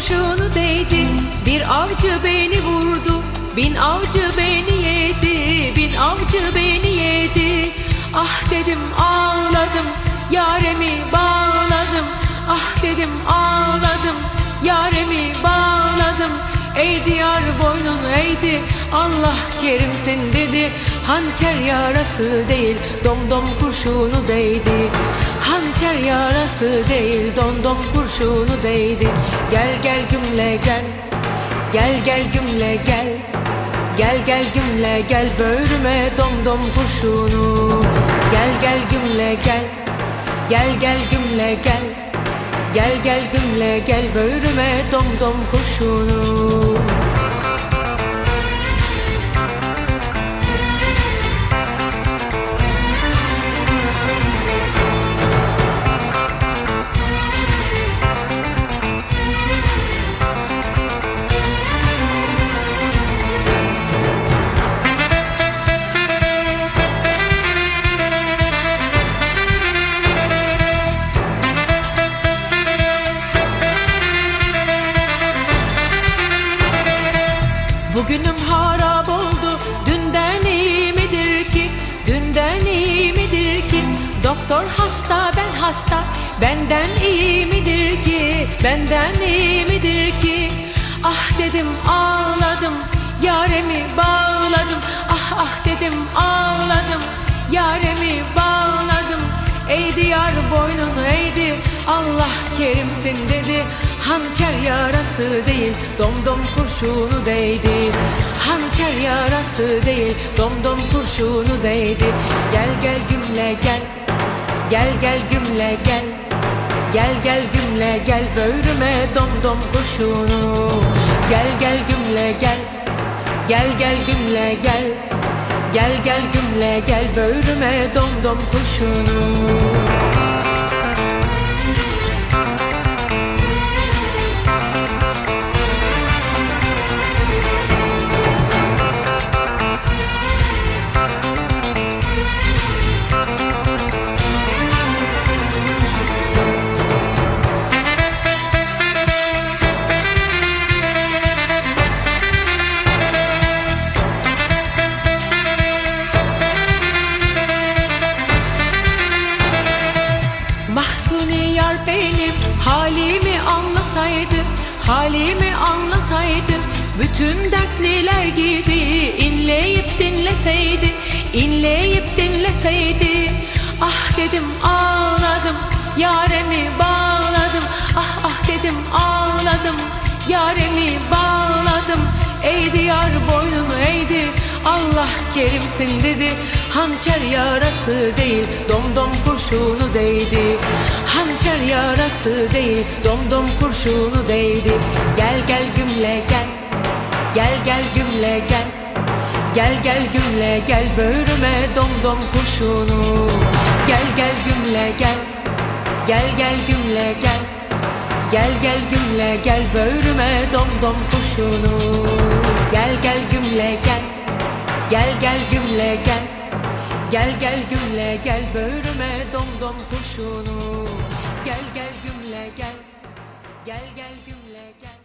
Kurşunu değdi. Bir avcı beni vurdu Bin avcı beni yedi Bin avcı beni yedi. Ah dedim ağladım Yaremi bağladım. Ah dedim ağladım Yaremi bağladım. Ey diyar boynun eğdi Allah kerimsin dedi. Hançer yarası değil domdom kurşunu değdi Hançer yarası değil domdom kurşunu değdi. Gel gel gümle gel. Gel gel gümle gel. Gel gel gümle gel. Böğrüme domdom kurşunu. Gel gel gümle gel. Gel gel gümle gel. Gel gel gümle gel. Böğrüme domdom kurşunu Bugünüm harap oldu. Dünden iyi midir ki? Dünden iyi midir ki? Doktor hasta ben hasta. Benden iyi midir ki? Benden iyi midir ki? Ah dedim ağladım. Yaremi bağladım. Ah ah dedim ağladım. Yaremi bağladım. Ey diyar boynunu eğdi Allah kerimsin dedi Hançer yarası değil domdom kurşunu değdi. Hançer yarası değil domdom kurşunu değdi. Gel gel gümle gel Gel gel gümle gel. Gel gel gümle gel böğrüme domdom kurşunu. Gel gel gümle gel Gel gel gümle gel. Gel gel gümle gel böğrüme domdom kurşunu Halimi anlasaydı Bütün dertliler gibi inleyip dinleseydi inleyip dinleseydi Ah dedim ağladım Yaremi bağladım. Ah ah dedim ağladım Yaremi bağladım. Ey diyar boynunu eğdi Allah kerimsin dedi Hançer yarası değil domdom kurşunu değdi. Hançer yarası değil domdom kurşunu değdi. Gel gel gümle gel. Gel gel gümle gel. Gel gel gümle gel böğrüme domdom kurşunu. Gel gel gümle gel. Gel gel gümle gel. Gel gel gümle gel böğrüme domdom kurşunu. Gel gel gümle gel. Gel gel gümle gel Gel gel gümle gel böğrüme domdom kurşunu. Gel gel gümle gel. Gel gel gümle gel